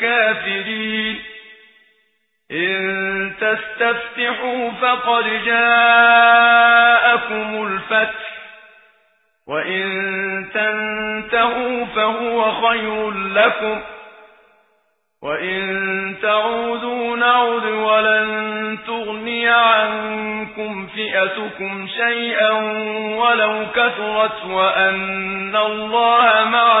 الكافرين. إن تستفتحوا فقد جاءكم الفتح وإن تنتهوا فهو خير لكم وإن تعودوا نعد ولن تغني عنكم فئتكم شيئا ولو كثرت وأن الله مع